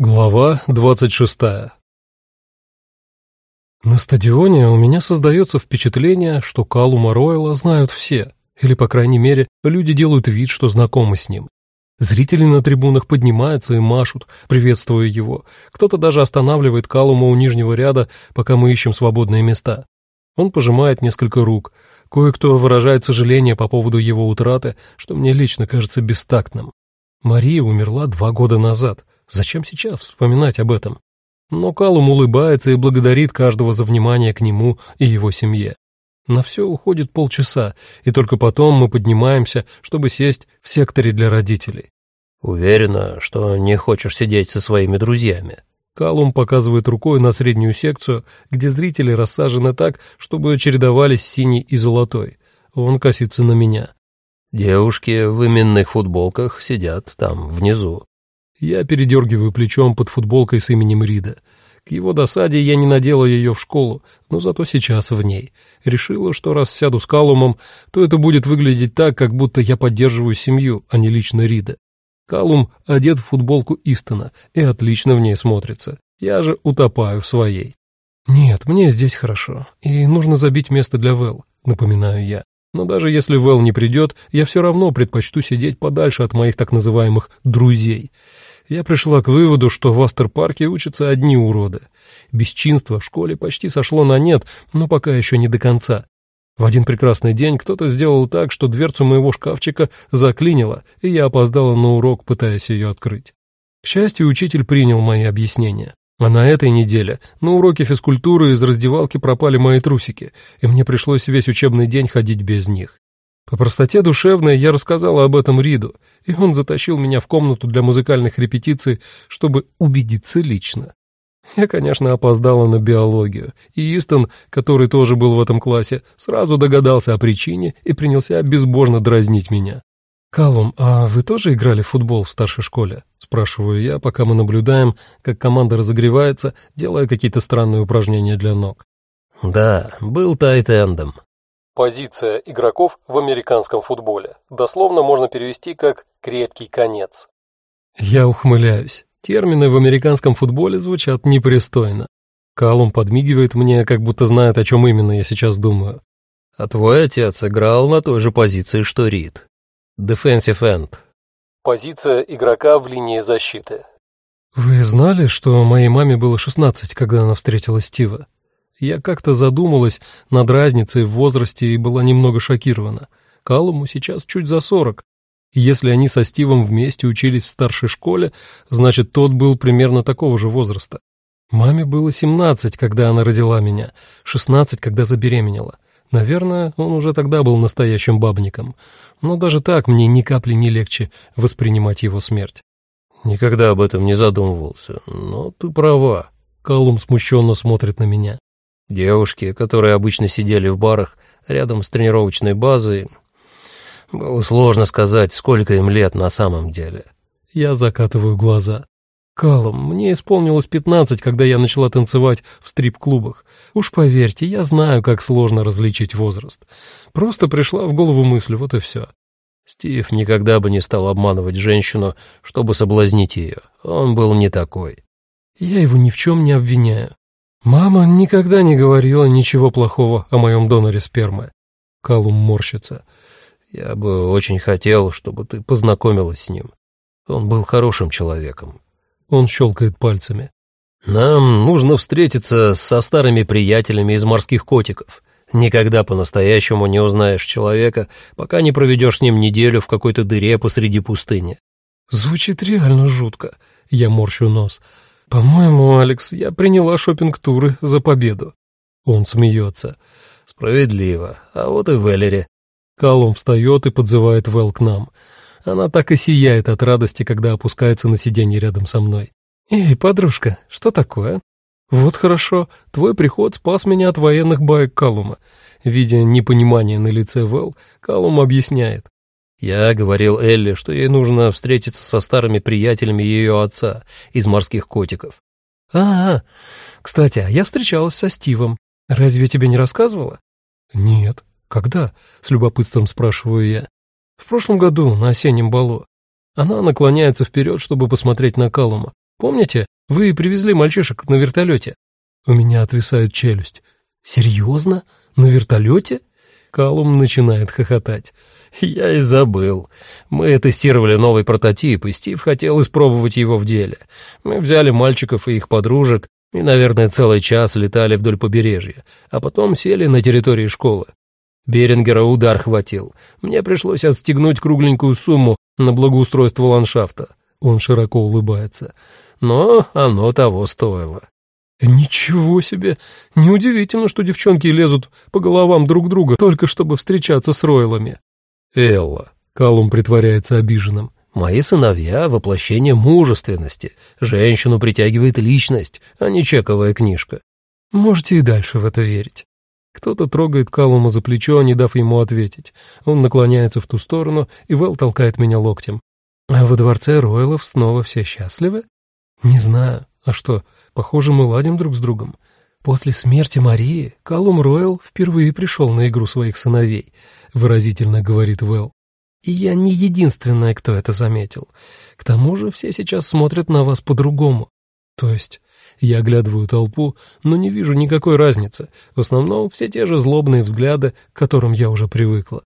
Глава 26 На стадионе у меня создается впечатление, что Калума Ройла знают все, или, по крайней мере, люди делают вид, что знакомы с ним. Зрители на трибунах поднимаются и машут, приветствуя его. Кто-то даже останавливает Калума у нижнего ряда, пока мы ищем свободные места. Он пожимает несколько рук. Кое-кто выражает сожаление по поводу его утраты, что мне лично кажется бестактным. Мария умерла два года назад. Зачем сейчас вспоминать об этом? Но Калум улыбается и благодарит каждого за внимание к нему и его семье. На все уходит полчаса, и только потом мы поднимаемся, чтобы сесть в секторе для родителей. «Уверена, что не хочешь сидеть со своими друзьями?» Калум показывает рукой на среднюю секцию, где зрители рассажены так, чтобы чередовались синий и золотой. Он косится на меня. «Девушки в именных футболках сидят там, внизу. Я передергиваю плечом под футболкой с именем Рида. К его досаде я не надела ее в школу, но зато сейчас в ней. Решила, что раз сяду с Калумом, то это будет выглядеть так, как будто я поддерживаю семью, а не лично Рида. Калум одет в футболку Истона и отлично в ней смотрится. Я же утопаю в своей. «Нет, мне здесь хорошо, и нужно забить место для Вэл», — напоминаю я. Но даже если Вэл не придет, я все равно предпочту сидеть подальше от моих так называемых «друзей» я пришла к выводу, что в Астер-парке учатся одни уроды. Бесчинство в школе почти сошло на нет, но пока еще не до конца. В один прекрасный день кто-то сделал так, что дверцу моего шкафчика заклинило, и я опоздала на урок, пытаясь ее открыть. К счастью, учитель принял мои объяснения. А на этой неделе на уроке физкультуры из раздевалки пропали мои трусики, и мне пришлось весь учебный день ходить без них. По простоте душевной я рассказала об этом Риду, и он затащил меня в комнату для музыкальных репетиций, чтобы убедиться лично. Я, конечно, опоздала на биологию, и Истон, который тоже был в этом классе, сразу догадался о причине и принялся безбожно дразнить меня. «Калум, а вы тоже играли в футбол в старшей школе?» — спрашиваю я, пока мы наблюдаем, как команда разогревается, делая какие-то странные упражнения для ног. «Да, был тайтендом», Позиция игроков в американском футболе. Дословно можно перевести как «крепкий конец». Я ухмыляюсь. Термины в американском футболе звучат непристойно. Калум подмигивает мне, как будто знает, о чем именно я сейчас думаю. А твой отец играл на той же позиции, что Рид. Defensive end. Позиция игрока в линии защиты. Вы знали, что моей маме было 16, когда она встретила Стива? Я как-то задумалась над разницей в возрасте и была немного шокирована. Калуму сейчас чуть за сорок. Если они со Стивом вместе учились в старшей школе, значит, тот был примерно такого же возраста. Маме было семнадцать, когда она родила меня, шестнадцать, когда забеременела. Наверное, он уже тогда был настоящим бабником. Но даже так мне ни капли не легче воспринимать его смерть. Никогда об этом не задумывался, но ты права. Калум смущенно смотрит на меня. Девушки, которые обычно сидели в барах рядом с тренировочной базой, было сложно сказать, сколько им лет на самом деле. Я закатываю глаза. Калум, мне исполнилось пятнадцать, когда я начала танцевать в стрип-клубах. Уж поверьте, я знаю, как сложно различить возраст. Просто пришла в голову мысль, вот и все. Стив никогда бы не стал обманывать женщину, чтобы соблазнить ее. Он был не такой. Я его ни в чем не обвиняю. «Мама никогда не говорила ничего плохого о моем доноре спермы». Калум морщится. «Я бы очень хотел, чтобы ты познакомилась с ним. Он был хорошим человеком». Он щелкает пальцами. «Нам нужно встретиться со старыми приятелями из морских котиков. Никогда по-настоящему не узнаешь человека, пока не проведешь с ним неделю в какой-то дыре посреди пустыни». «Звучит реально жутко». Я морщу нос. «По-моему, Алекс, я приняла шопинг-туры за победу». Он смеется. «Справедливо. А вот и Веллери». Калум встает и подзывает Вэл к нам. Она так и сияет от радости, когда опускается на сиденье рядом со мной. «Эй, подружка, что такое?» «Вот хорошо, твой приход спас меня от военных баек Калума». Видя непонимание на лице Вэл, Калум объясняет. Я говорил Элли, что ей нужно встретиться со старыми приятелями ее отца из морских котиков. А, -а, а, кстати, я встречалась со Стивом. Разве тебе не рассказывала? Нет. Когда? С любопытством спрашиваю я. В прошлом году, на осеннем балу. Она наклоняется вперед, чтобы посмотреть на Калума. Помните, вы привезли мальчишек на вертолете?» У меня отвисает челюсть. «Серьезно? На вертолете?» Калум начинает хохотать. «Я и забыл. Мы тестировали новый прототип, и Стив хотел испробовать его в деле. Мы взяли мальчиков и их подружек, и, наверное, целый час летали вдоль побережья, а потом сели на территории школы. Берингера удар хватил. Мне пришлось отстегнуть кругленькую сумму на благоустройство ландшафта. Он широко улыбается. Но оно того стоило. «Ничего себе! Неудивительно, что девчонки лезут по головам друг друга, только чтобы встречаться с Ройлами». «Элла», — Калум притворяется обиженным, — «мои сыновья — воплощение мужественности. Женщину притягивает личность, а не чековая книжка». «Можете и дальше в это верить». Кто-то трогает Калума за плечо, не дав ему ответить. Он наклоняется в ту сторону, и Вэл толкает меня локтем. «А во дворце Ройлов снова все счастливы?» «Не знаю. А что, Похоже, мы ладим друг с другом. После смерти Марии Калум Ройл впервые пришел на игру своих сыновей, выразительно говорит Вэл. И я не единственная, кто это заметил. К тому же все сейчас смотрят на вас по-другому. То есть я оглядываю толпу, но не вижу никакой разницы. В основном все те же злобные взгляды, к которым я уже привыкла.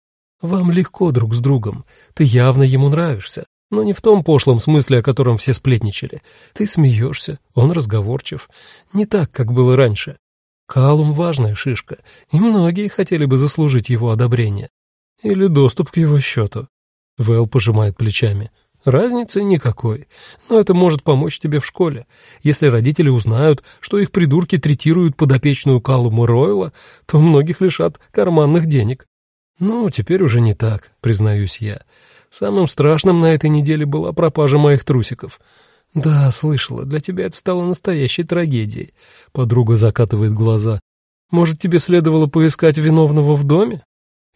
Вам легко друг с другом. Ты явно ему нравишься. Но не в том пошлом смысле, о котором все сплетничали. Ты смеешься, он разговорчив. Не так, как было раньше. Калум — важная шишка, и многие хотели бы заслужить его одобрение. Или доступ к его счету. Вэл пожимает плечами. Разницы никакой, но это может помочь тебе в школе. Если родители узнают, что их придурки третируют подопечную Калума Ройла, то многих лишат карманных денег. Ну, теперь уже не так, признаюсь я. Самым страшным на этой неделе была пропажа моих трусиков. Да, слышала, для тебя это стало настоящей трагедией. Подруга закатывает глаза. Может, тебе следовало поискать виновного в доме?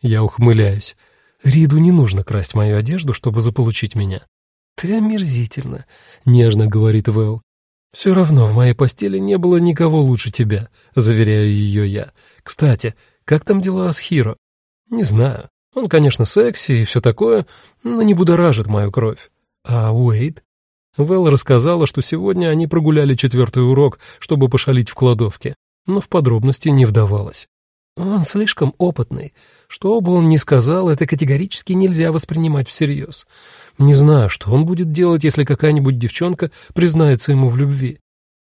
Я ухмыляюсь. Риду не нужно красть мою одежду, чтобы заполучить меня. Ты омерзительно, нежно говорит Вэл. Все равно в моей постели не было никого лучше тебя, заверяю ее я. Кстати, как там дела с Хиро? Не знаю. Он, конечно, секси и все такое, но не будоражит мою кровь. А Уэйд? Вэл рассказала, что сегодня они прогуляли четвертый урок, чтобы пошалить в кладовке, но в подробности не вдавалась. Он слишком опытный. Что бы он ни сказал, это категорически нельзя воспринимать всерьез. Не знаю, что он будет делать, если какая-нибудь девчонка признается ему в любви.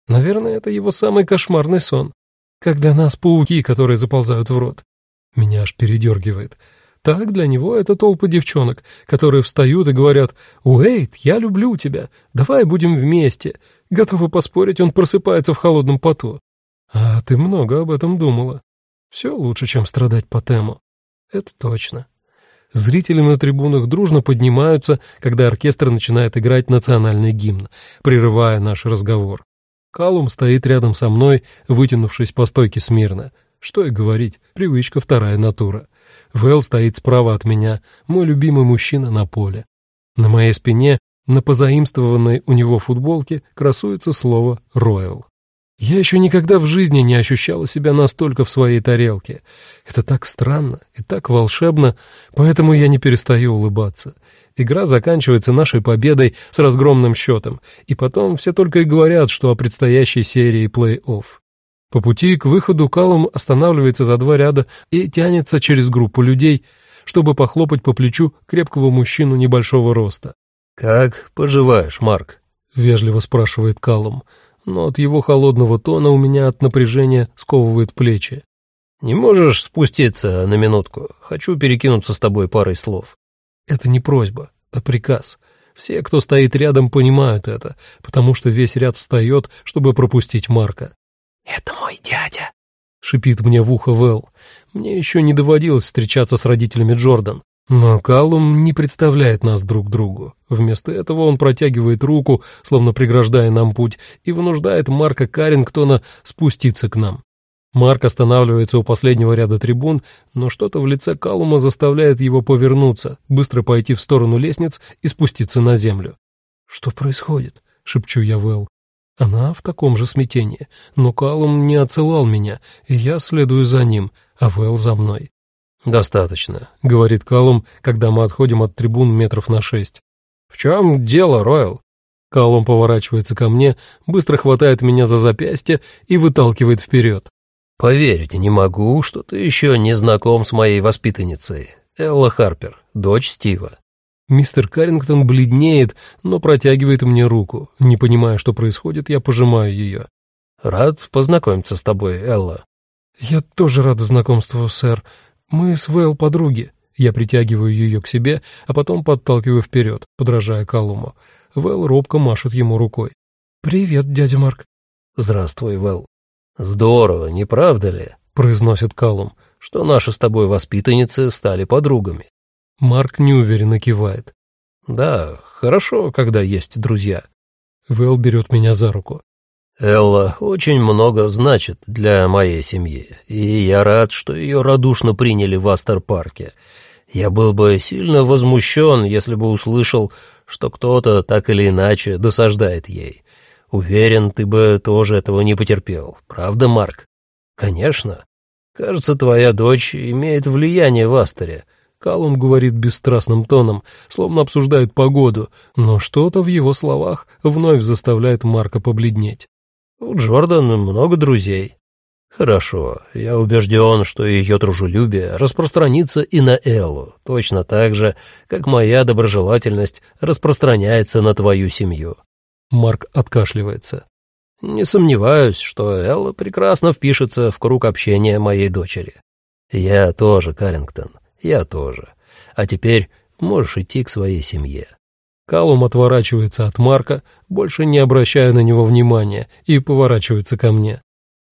Наверное, это его самый кошмарный сон. Как для нас пауки, которые заползают в рот. Меня аж передергивает. Так для него это толпа девчонок, которые встают и говорят «Уэйт, я люблю тебя, давай будем вместе». Готовы поспорить, он просыпается в холодном поту. А ты много об этом думала. Все лучше, чем страдать по тему. Это точно. Зрители на трибунах дружно поднимаются, когда оркестр начинает играть национальный гимн, прерывая наш разговор. Калум стоит рядом со мной, вытянувшись по стойке смирно. Что и говорить, привычка вторая натура. Вэл стоит справа от меня, мой любимый мужчина на поле. На моей спине, на позаимствованной у него футболке, красуется слово «Роyal». Я еще никогда в жизни не ощущала себя настолько в своей тарелке. Это так странно и так волшебно, поэтому я не перестаю улыбаться. Игра заканчивается нашей победой с разгромным счетом, и потом все только и говорят, что о предстоящей серии плей-офф. По пути к выходу Калум останавливается за два ряда и тянется через группу людей, чтобы похлопать по плечу крепкого мужчину небольшого роста. «Как поживаешь, Марк?» — вежливо спрашивает Калум, но от его холодного тона у меня от напряжения сковывает плечи. «Не можешь спуститься на минутку? Хочу перекинуться с тобой парой слов». Это не просьба, а приказ. Все, кто стоит рядом, понимают это, потому что весь ряд встает, чтобы пропустить Марка. «Это мой дядя», — шипит мне в ухо Вэл. Мне еще не доводилось встречаться с родителями Джордан. Но Каллум не представляет нас друг другу. Вместо этого он протягивает руку, словно преграждая нам путь, и вынуждает Марка Карингтона спуститься к нам. Марк останавливается у последнего ряда трибун, но что-то в лице Каллума заставляет его повернуться, быстро пойти в сторону лестниц и спуститься на землю. «Что происходит?» — шепчу я Вэл. Она в таком же смятении, но Калум не отсылал меня, и я следую за ним, а Вэл за мной. «Достаточно», — говорит Калум, когда мы отходим от трибун метров на шесть. «В чем дело, Ройл?» Калум поворачивается ко мне, быстро хватает меня за запястье и выталкивает вперед. «Поверить не могу, что ты еще не знаком с моей воспитанницей, Элла Харпер, дочь Стива». Мистер Каррингтон бледнеет, но протягивает мне руку. Не понимая, что происходит, я пожимаю ее. «Рад познакомиться с тобой, Элла». «Я тоже рада знакомству, сэр. Мы с Вэл подруги». Я притягиваю ее к себе, а потом подталкиваю вперед, подражая Калуму. Вэл робко машет ему рукой. «Привет, дядя Марк». «Здравствуй, Вэл». «Здорово, не правда ли?» — произносит Калум, «что наши с тобой воспитанницы стали подругами». Марк неуверенно кивает. «Да, хорошо, когда есть друзья». Вэл берет меня за руку. Элла очень много значит для моей семьи, и я рад, что ее радушно приняли в Астер-парке. Я был бы сильно возмущен, если бы услышал, что кто-то так или иначе досаждает ей. Уверен, ты бы тоже этого не потерпел. Правда, Марк? Конечно. Кажется, твоя дочь имеет влияние в Астере. Калум говорит бесстрастным тоном, словно обсуждает погоду, но что-то в его словах вновь заставляет Марка побледнеть. У Джордан много друзей. Хорошо, я убежден, что ее дружелюбие распространится и на Эллу, точно так же, как моя доброжелательность распространяется на твою семью. Марк откашливается. Не сомневаюсь, что Элла прекрасно впишется в круг общения моей дочери. Я тоже, Карингтон, я тоже. А теперь можешь идти к своей семье. Калум отворачивается от Марка, больше не обращая на него внимания, и поворачивается ко мне.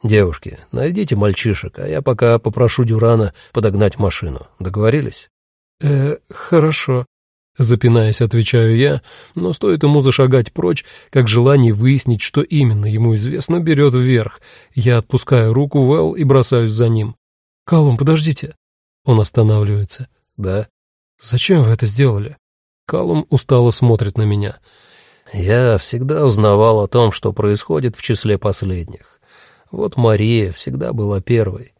«Девушки, найдите мальчишек, а я пока попрошу Дюрана подогнать машину. Договорились?» «Э, хорошо», — запинаясь, отвечаю я, но стоит ему зашагать прочь, как желание выяснить, что именно ему известно, берет вверх. Я отпускаю руку Вэл и бросаюсь за ним. «Калум, подождите». Он останавливается. «Да». «Зачем вы это сделали?» Калум устало смотрит на меня. «Я всегда узнавал о том, что происходит в числе последних. Вот Мария всегда была первой.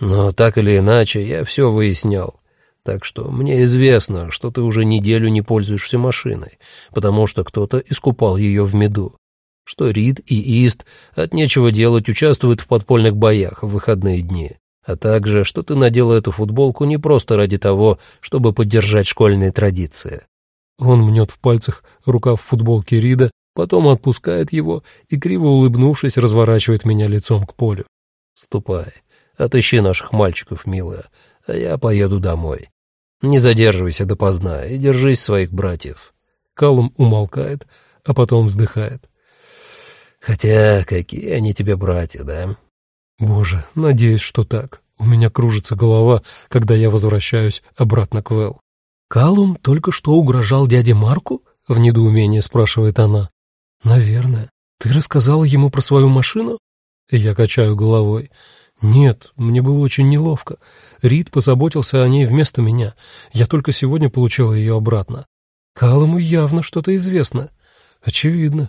Но так или иначе я все выяснял. Так что мне известно, что ты уже неделю не пользуешься машиной, потому что кто-то искупал ее в меду. Что Рид и Ист от нечего делать участвуют в подпольных боях в выходные дни. А также, что ты надела эту футболку не просто ради того, чтобы поддержать школьные традиции. Он мнет в пальцах рукав футболки Рида, потом отпускает его и, криво улыбнувшись, разворачивает меня лицом к полю. «Ступай, отыщи наших мальчиков, милая, а я поеду домой. Не задерживайся допоздна и держись своих братьев». Калум умолкает, а потом вздыхает. «Хотя какие они тебе братья, да?» «Боже, надеюсь, что так. У меня кружится голова, когда я возвращаюсь обратно к Вэл. «Калум только что угрожал дяде Марку?» — в недоумении спрашивает она. «Наверное. Ты рассказала ему про свою машину?» Я качаю головой. «Нет, мне было очень неловко. Рид позаботился о ней вместо меня. Я только сегодня получила ее обратно. Калуму явно что-то известно. Очевидно.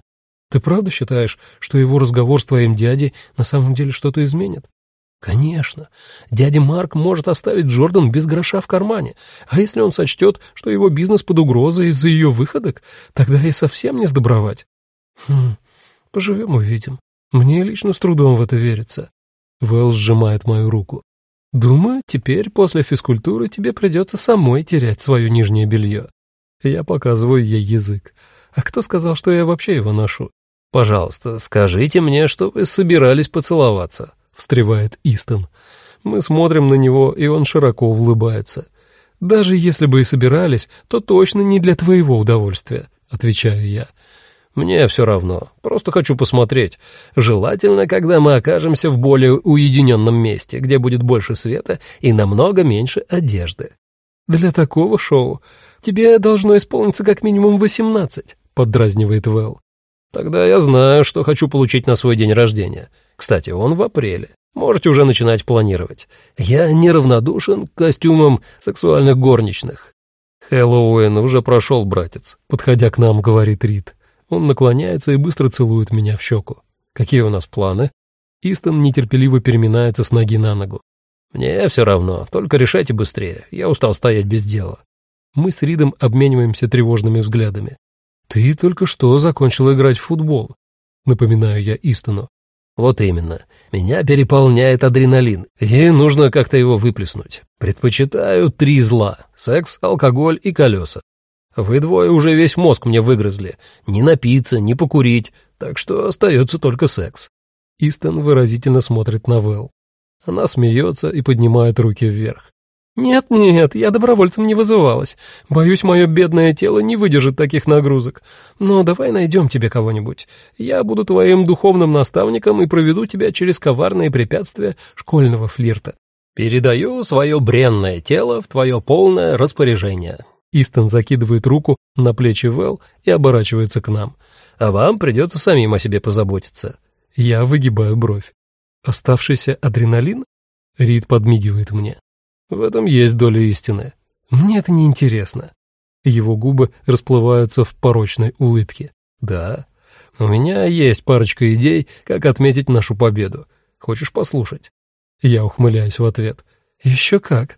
Ты правда считаешь, что его разговор с твоим дядей на самом деле что-то изменит?» Конечно, дядя Марк может оставить Джордан без гроша в кармане, а если он сочтет, что его бизнес под угрозой из-за ее выходок, тогда и совсем не сдобровать. Хм, поживем увидим. Мне лично с трудом в это верится. Вэл сжимает мою руку. Думаю, теперь после физкультуры тебе придется самой терять свое нижнее белье. Я показываю ей язык. А кто сказал, что я вообще его ношу? Пожалуйста, скажите мне, что вы собирались поцеловаться. — встревает Истон. Мы смотрим на него, и он широко улыбается. «Даже если бы и собирались, то точно не для твоего удовольствия», — отвечаю я. «Мне все равно. Просто хочу посмотреть. Желательно, когда мы окажемся в более уединенном месте, где будет больше света и намного меньше одежды». «Для такого шоу тебе должно исполниться как минимум восемнадцать», — поддразнивает Вэл. «Тогда я знаю, что хочу получить на свой день рождения. Кстати, он в апреле. Можете уже начинать планировать. Я неравнодушен к костюмам сексуальных горничных. Хэллоуин уже прошел, братец. Подходя к нам, говорит Рид. Он наклоняется и быстро целует меня в щеку. Какие у нас планы? Истон нетерпеливо переминается с ноги на ногу. Мне все равно, только решайте быстрее. Я устал стоять без дела. Мы с Ридом обмениваемся тревожными взглядами. «Ты только что закончил играть в футбол», — напоминаю я Истону. «Вот именно. Меня переполняет адреналин. Ей нужно как-то его выплеснуть. Предпочитаю три зла — секс, алкоголь и колеса. Вы двое уже весь мозг мне выгрызли. Не напиться, не покурить, так что остается только секс». Истон выразительно смотрит на Вэл. Она смеется и поднимает руки вверх. «Нет-нет, я добровольцем не вызывалась. Боюсь, мое бедное тело не выдержит таких нагрузок. Но давай найдем тебе кого-нибудь. Я буду твоим духовным наставником и проведу тебя через коварные препятствия школьного флирта». «Передаю свое бренное тело в твое полное распоряжение». Истон закидывает руку на плечи Вэл и оборачивается к нам. «А вам придется самим о себе позаботиться». Я выгибаю бровь. «Оставшийся адреналин?» Рид подмигивает мне. В этом есть доля истины. Мне это не интересно. Его губы расплываются в порочной улыбке. Да, у меня есть парочка идей, как отметить нашу победу. Хочешь послушать? Я ухмыляюсь в ответ. Еще как.